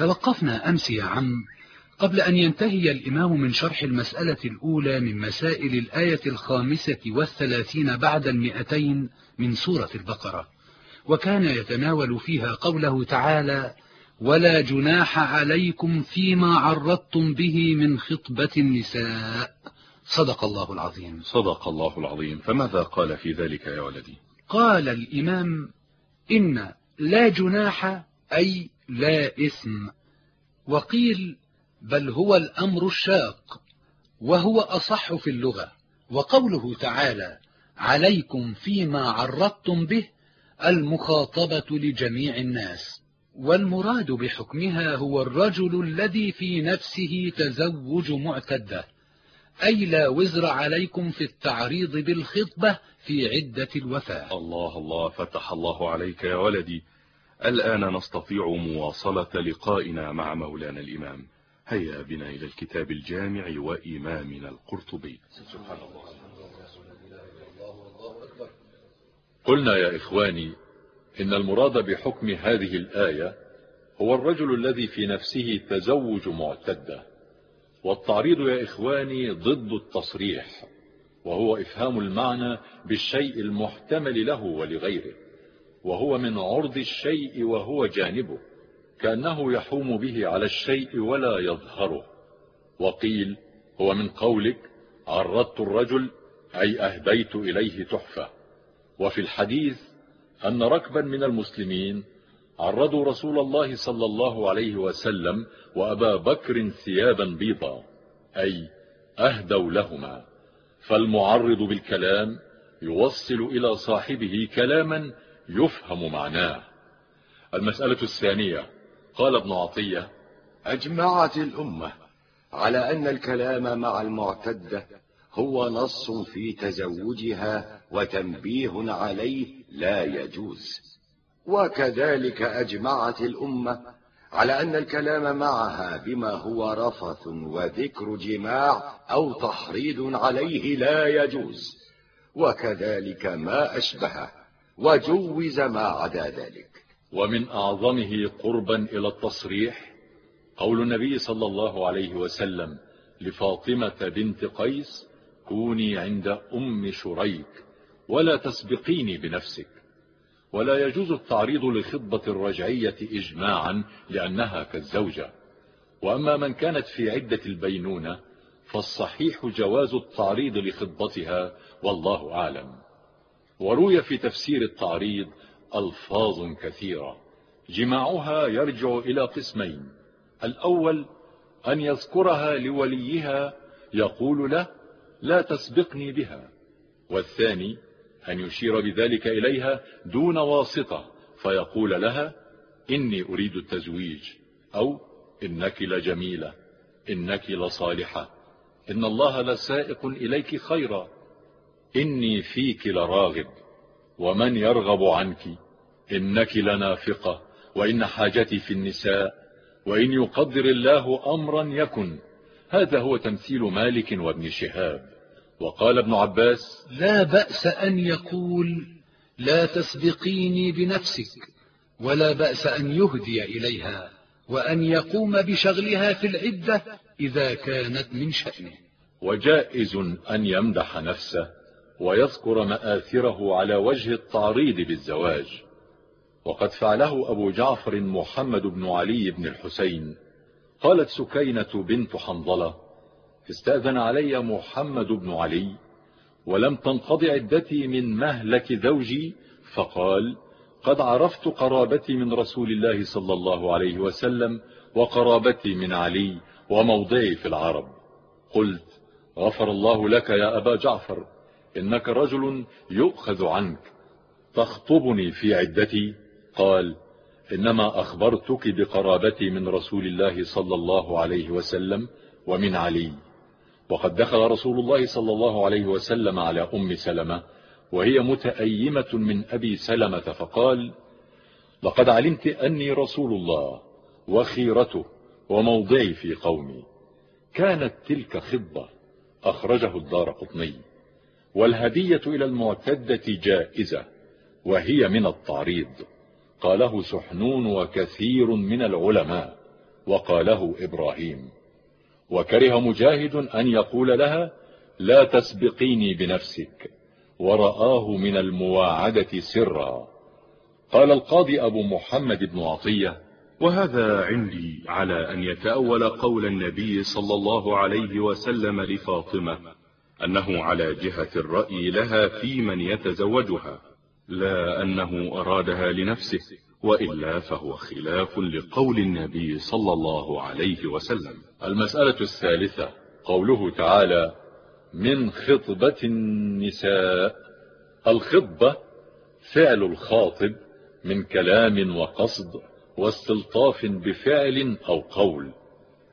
توقفنا أمس يا عم قبل أن ينتهي الإمام من شرح المسألة الأولى من مسائل الآية الخامسة والثلاثين بعد المئتين من سورة البقرة. وكان يتناول فيها قوله تعالى ولا جناح عليكم فيما عرضتم به من خطبة النساء. صدق الله العظيم. صدق الله العظيم. فماذا قال في ذلك يا ولدي؟ قال الإمام إن لا جناح أي لا إثم. وقيل بل هو الأمر الشاق وهو أصح في اللغة. وقوله تعالى عليكم فيما عرضتم به المخاطبة لجميع الناس. والمراد بحكمها هو الرجل الذي في نفسه تزوج معتدة. أي لا وزر عليكم في التعريض بالخطبة في عدة الوفاة. الله الله فتح الله عليك يا ولدي. الآن نستطيع مواصلة لقائنا مع مولانا الإمام. هيا بنا إلى الكتاب الجامع وإمامنا القرطبي. سبحان الله قلنا يا إخواني إن المراد بحكم هذه الآية هو الرجل الذي في نفسه تزوج معتدة. والتعريض يا إخواني ضد التصريح وهو إفهام المعنى بالشيء المحتمل له ولغيره. وهو من عرض الشيء وهو جانبه كأنه يحوم به على الشيء ولا يظهره. وقيل هو من قولك عرضت الرجل أي أهديت إليه تحفة. وفي الحديث أن ركبا من المسلمين عرضوا رسول الله صلى الله عليه وسلم وأبا بكر ثيابا بيضا أي أهدوا لهما. فالمعرض بالكلام يوصل إلى صاحبه كلاما يفهم معناه. المسألة الثانية قال ابن عطية أجمعت الأمة على أن الكلام مع المعتدة هو نص في تزوجها وتنبيه عليه لا يجوز. وكذلك أجمعت الأمة على أن الكلام معها بما هو رفث وذكر جماع أو تحريض عليه لا يجوز. وكذلك ما أشبهه وجوز ما عدا ذلك. ومن أعظمه قربا إلى التصريح قول النبي صلى الله عليه وسلم لفاطمة بنت قيس كوني عند أم شريك ولا تسبقيني بنفسك. ولا يجوز التعريض لخطبة الرجعية إجماعا لأنها كالزوجة. وأما من كانت في عدة البينونة فالصحيح جواز التعريض لخطبتها والله أعلم. وروي في تفسير التعريض ألفاظ كثيرة. جماعها يرجع إلى قسمين. الأول أن يذكرها لوليها يقول له لا تسبقني بها. والثاني أن يشير بذلك إليها دون واسطة فيقول لها إني أريد التزويج. أو إنك لجميلة إنك لصالحة إن الله لسائق إليك خيرا. إني فيك لراغب ومن يرغب عنك؟ إنك لنافقة وإن حاجتي في النساء وإن يقدر الله أمرا يكن. هذا هو تمثيل مالك وابن شهاب. وقال ابن عباس لا بأس أن يقول لا تسبقيني بنفسك ولا بأس أن يهدي إليها وأن يقوم بشغلها في العدة إذا كانت من شأنه. وجائز أن يمدح نفسه. ويذكر مآثره على وجه التعريض بالزواج. وقد فعله أبو جعفر محمد بن علي بن الحسين. قالت سكينة بنت حنظلة استأذن علي محمد بن علي ولم تنقض عدتي من مهلك زوجي فقال قد عرفت قرابتي من رسول الله صلى الله عليه وسلم وقرابتي من علي وموضعي في العرب. قلت غفر الله لك يا أبا جعفر إنك رجل يؤخذ عنك. تخطبني في عدتي. قال إنما أخبرتك بقرابتي من رسول الله صلى الله عليه وسلم ومن علي. وقد دخل رسول الله صلى الله عليه وسلم على أم سلمة وهي متأيمة من أبي سلمة فقال لقد علمت أني رسول الله وخيرته وموضعي في قومي. كانت تلك خضة أخرجه الدار قطني. والهدية إلى المعتدة جائزة وهي من التعريض قاله سحنون وكثير من العلماء وقاله إبراهيم. وكره مجاهد أن يقول لها لا تسبقيني بنفسك ورآه من المواعدة سرا. قال القاضي أبو محمد بن عطية وهذا عندي على أن يتأول قول النبي صلى الله عليه وسلم لفاطمة. أنه على جهة الرأي لها في من يتزوجها لا أنه أرادها لنفسه وإلا فهو خلاف لقول النبي صلى الله عليه وسلم. المسألة الثالثة قوله تعالى من خطبة النساء الخطبة فعل الخاطب من كلام وقصد واستلطاف بفعل أو قول.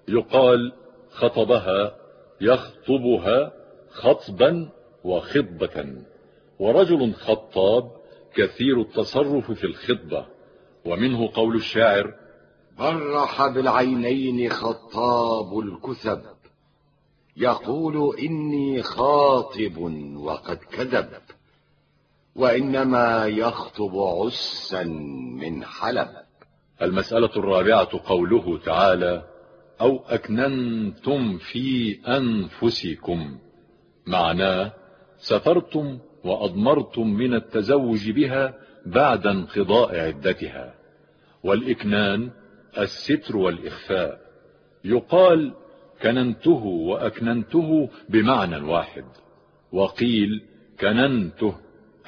يقال خطبها يخطبها خطبا وخطبة ورجل خطاب كثير التصرف في الخطبة ومنه قول الشاعر برح بالعينين خطاب الكثب يقول إني خاطب وقد كذب وإنما يخطب عسا من حلب. المسألة الرابعة قوله تعالى أو أكننتم في أنفسكم. معناه سترتم وأضمرتم من التزوج بها بعد انقضاء عدتها. والإكنان الستر والإخفاء. يقال كننته وأكننته بمعنى واحد. وقيل كننته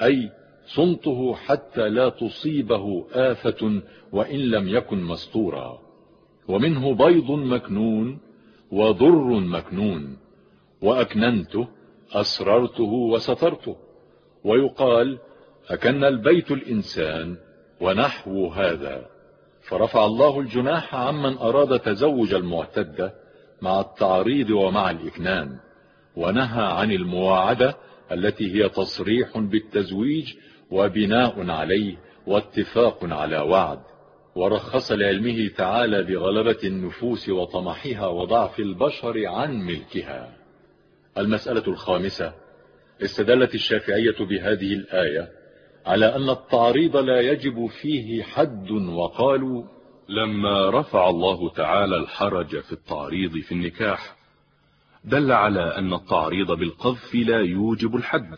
أي صنته حتى لا تصيبه آفة وإن لم يكن مستورا. ومنه بيض مكنون وضر مكنون. وأكننته أسررته وسترته. ويقال أكن البيت الإنسان ونحو هذا. فرفع الله الجناح عمن أراد تزوج المعتدة مع التعريض ومع الإكنان ونهى عن المواعدة التي هي تصريح بالتزويج وبناء عليه واتفاق على وعد. ورخص لعلمه تعالى بغلبة النفوس وطمحها وضعف البشر عن ملكها. المسألة الخامسة استدلت الشافعية بهذه الآية على أن التعريض لا يجب فيه حد وقالوا لما رفع الله تعالى الحرج في التعريض في النكاح دل على أن التعريض بالقذف لا يوجب الحد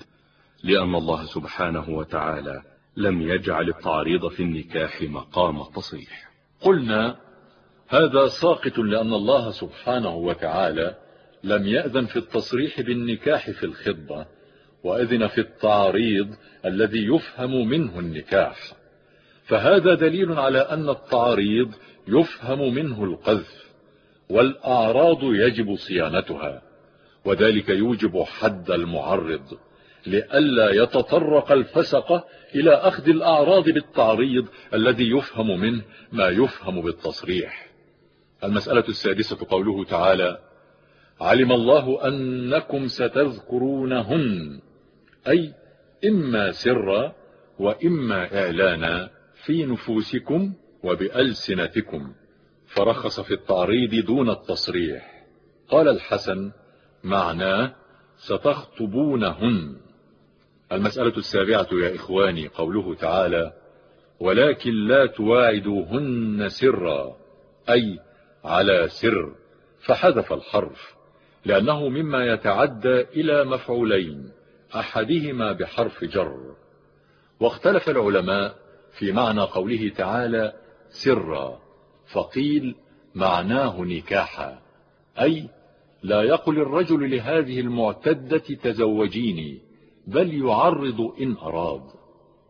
لأن الله سبحانه وتعالى لم يجعل التعريض في النكاح مقام التصريح قلنا هذا ساقط لأن الله سبحانه وتعالى لم يأذن في التصريح بالنكاح في الخطبة وأذن في التعريض الذي يفهم منه النكاح. فهذا دليل على أن التعريض يفهم منه القذف والأعراض يجب صيانتها وذلك يوجب حد المعرض لئلا يتطرق الفسقة إلى أخذ الأعراض بالتعريض الذي يفهم منه ما يفهم بالتصريح. المسألة السادسة قوله تعالى علم الله أنكم ستذكرونهن. أي إما سرا وإما إعلانا في نفوسكم وبألسنتكم. فرخص في التعريض دون التصريح. قال الحسن معناه ستخطبونهن. المسألة السابعة يا إخواني قوله تعالى ولكن لا تواعدوهن سرا. أي على سر. فحذف الحرف. لأنه مما يتعدى إلى مفعولين أحدهما بحرف جر. واختلف العلماء في معنى قوله تعالى سرا فقيل معناه نكاحا أي لا يقل الرجل لهذه المعتدة تزوجيني بل يعرض إن أراد.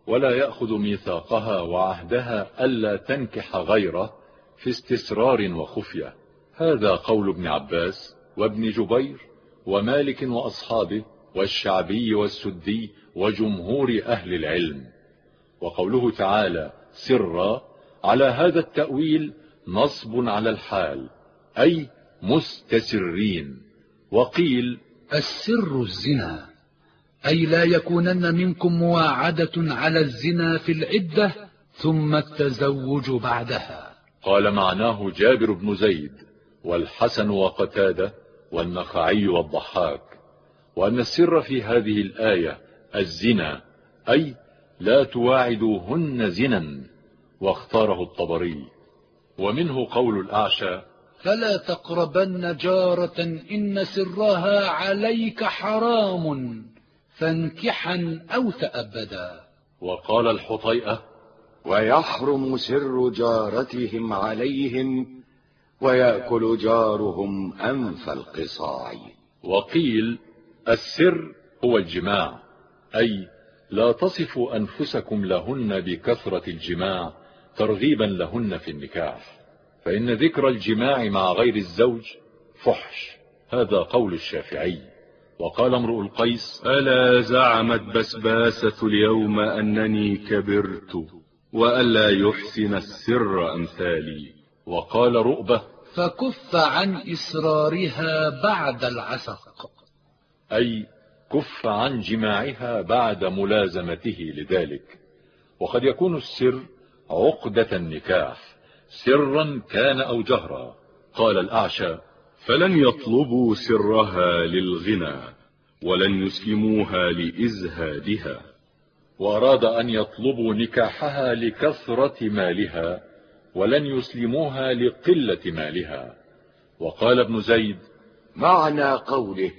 ولا يأخذ ميثاقها وعهدها ألا تنكح غيره في استسرار وخفية. هذا قول ابن عباس. وابن جبير ومالك وأصحابه والشعبي والسدي وجمهور أهل العلم. وقوله تعالى سرا على هذا التأويل نصب على الحال أي مستسرين. وقيل السر الزنا أي لا يكونن منكم مواعدة على الزنا في العدة ثم التزوج بعدها. قال معناه جابر بن زيد والحسن وقتادة والنخعي والضحاك وأن السر في هذه الآية الزنا أي لا تواعدوهن زنا واختاره الطبري. ومنه قول الأعشى فلا تقربن جارة إن سرها عليك حرام فانكحا أو تأبدا. وقال الحطيئة ويحرم سر جارتهم عليهم ويأكل جارهم أنف القصاع. وقيل السر هو الجماع أي لا تصفوا أنفسكم لهن بكثرة الجماع ترغيبا لهن في النكاح فإن ذكر الجماع مع غير الزوج فحش. هذا قول الشافعي. وقال امرؤ القيس ألا زعمت بسباسة اليوم أنني كبرت وألا يحسن السر أمثالي. وقال رؤبة فكف عن إصرارها بعد العسق. أي كف عن جماعها بعد ملازمته لذلك. وقد يكون السر عقدة النكاح. سرا كان أو جهرا. قال الأعشى فلن يطلبوا سرها للغنى ولن يسلموها لإزهادها. وأراد أن يطلبوا نكاحها لكثرة مالها ولن يسلموها لقلة مالها. وقال ابن زيد معنى قوله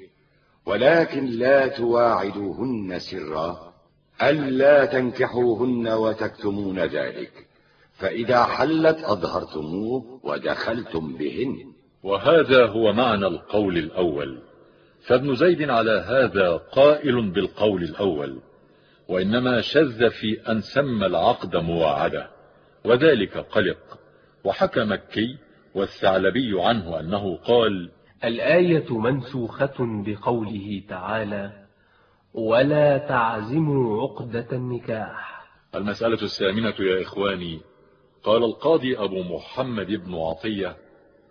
ولكن لا تواعدوهن سرا ألا تنكحوهن وتكتمون ذلك فإذا حلت أظهرتموه ودخلتم بهن. وهذا هو معنى القول الأول. فابن زيد على هذا قائل بالقول الأول وإنما شذ في أن سمى العقد مواعدة. وذلك قلق. وحكى مكي والثعلبي عنه أنه قال الآية منسوخة بقوله تعالى ولا تعزموا عقدة النكاح. المسألة الثامنة يا إخواني قال القاضي أبو محمد بن عطية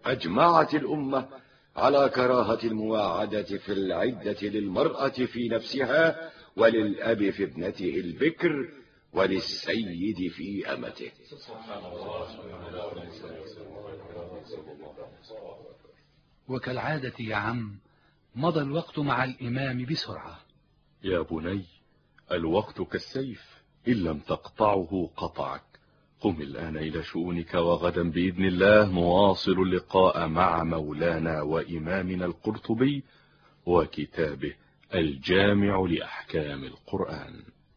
أجمعت الأمة على كراهة المواعدة في العدة للمرأة في نفسها وللأب في ابنته البكر وللسيد في أمته. وكالعادة يا عم مضى الوقت مع الإمام بسرعة. يا بني الوقت كالسيف إن لم تقطعه قطعك. قم الآن إلى شؤونك وغدا بإذن الله نواصل اللقاء مع مولانا وإمامنا القرطبي وكتابه الجامع لأحكام القرآن.